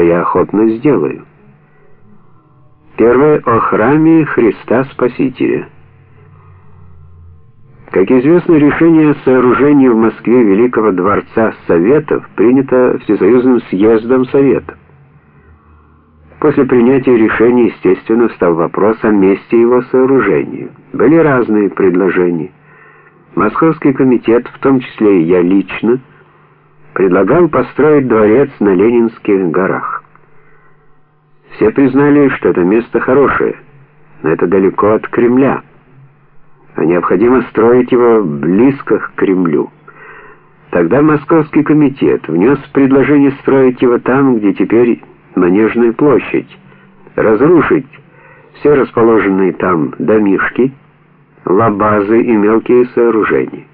что я охотно сделаю. Первое о храме Христа Спасителя. Как известно, решение о сооружении в Москве Великого дворца Советов принято Всесоюзным съездом Советов. После принятия решения, естественно, встал вопрос о месте его сооружения. Были разные предложения. Московский комитет, в том числе и я лично, предлагал построить дворец на Ленинских горах. Все признали, что это место хорошее, но это далеко от Кремля а необходимо строить его близко к Кремлю. Тогда Московский комитет внес предложение строить его там, где теперь Манежная площадь, разрушить все расположенные там домишки, лабазы и мелкие сооружения.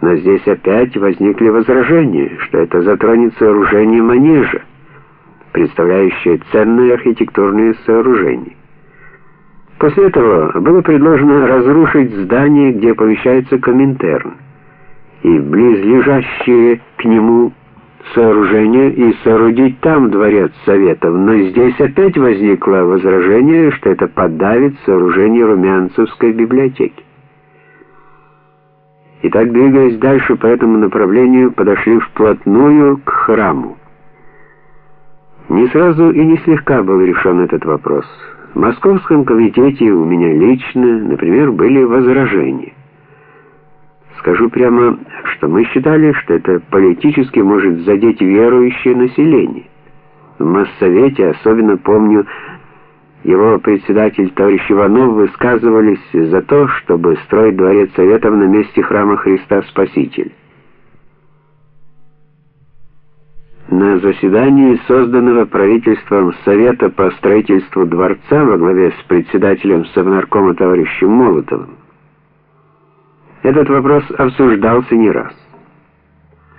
Но здесь опять возникли возражения, что это затронет сооружение манежа, представляющее ценное архитектурное сооружение. После этого было предложено разрушить здание, где помещается Коминтерн, и близлежащие к нему сооружения и соорудить там дворец Советов. Но здесь опять возникло возражение, что это подавит сооружение Румянцевской библиотеки. И так, двигаясь дальше по этому направлению, подошли вплотную к храму. Не сразу и не слегка был решен этот вопрос. В Московском комитете у меня лично, например, были возражения. Скажу прямо, что мы считали, что это политически может задеть верующее население. В Моссовете, особенно помню, его председатель товарищ Иванов высказывались за то, чтобы строить дворец Советов на месте храма Христа Спасителя. На заседании созданного правительством Совета по строительству дворца во главе с председателем Совнаркома товарищем Молотовым этот вопрос обсуждался не раз.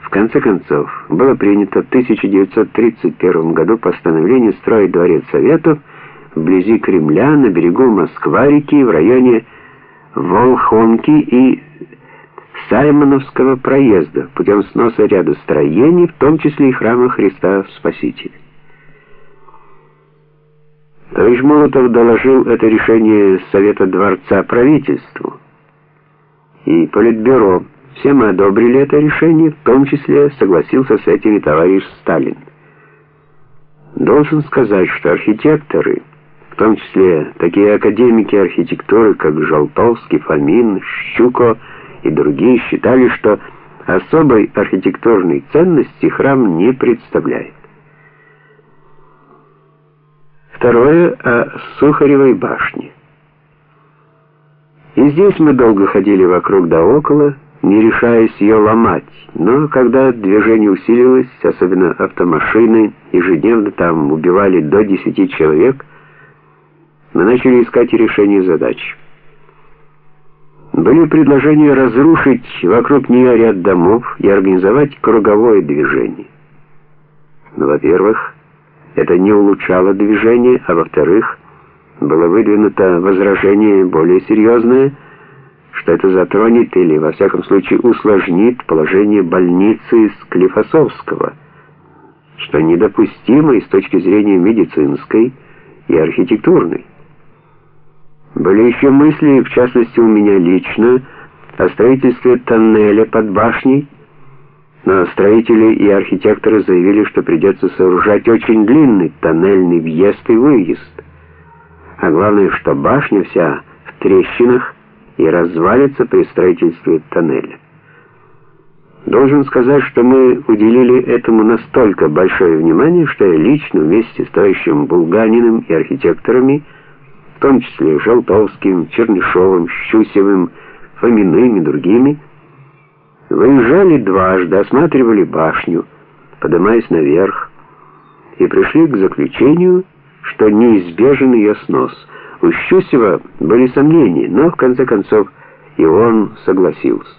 В конце концов, было принято в 1931 году постановление строить дворец Советов вблизи Кремля на берегу Москва-реки в районе Волхонки и Саймоновского проезда путем сноса ряда строений, в том числе и храма Христа Спасителя. Товарищ Молотов доложил это решение Совета Дворца правительству, и Политбюро. Все мы одобрили это решение, в том числе согласился с этим и товарищ Сталин. Должен сказать, что архитекторы, в том числе такие академики архитектуры, как Жолтовский, Фомин, Щуко, и другие считали, что особой архитектурной ценности храм не представляет. Второе о Сухаревой башне. И здесь мы долго ходили вокруг да около, не решаясь ее ломать. Но когда движение усилилось, особенно автомашины, ежедневно там убивали до 10 человек, мы начали искать решение задач. Были предложения разрушить вокруг нее ряд домов и организовать круговое движение. Но, во-первых, это не улучшало движение, а во-вторых, было выдвинуто возражение более серьезное, что это затронет или, во всяком случае, усложнит положение больницы Склифосовского, что недопустимо и с точки зрения медицинской и архитектурной. Были еще мысли, в частности у меня лично, о строительстве тоннеля под башней, но строители и архитекторы заявили, что придется сооружать очень длинный тоннельный въезд и выезд. А главное, что башня вся в трещинах и развалится при строительстве тоннеля. Должен сказать, что мы уделили этому настолько большое внимание, что я лично вместе с товарищем Булганиным и архитекторами в том числе Желтовским, Чернышовым, Щусевым, Фоминым и другими, выезжали дважды, осматривали башню, поднимаясь наверх, и пришли к заключению, что неизбежен ее снос. У Щусева были сомнения, но в конце концов и он согласился.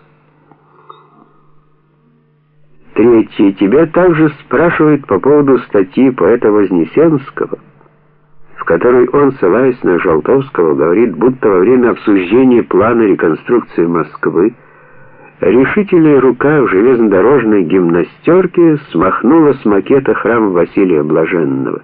Третье. Тебя также спрашивают по поводу статьи поэта Вознесенского, в которой он, ссылаясь на Жолтовского, говорит, будто во время обсуждения плана реконструкции Москвы решительная рука в железнодорожной гимнастерке смахнула с макета храма Василия Блаженного.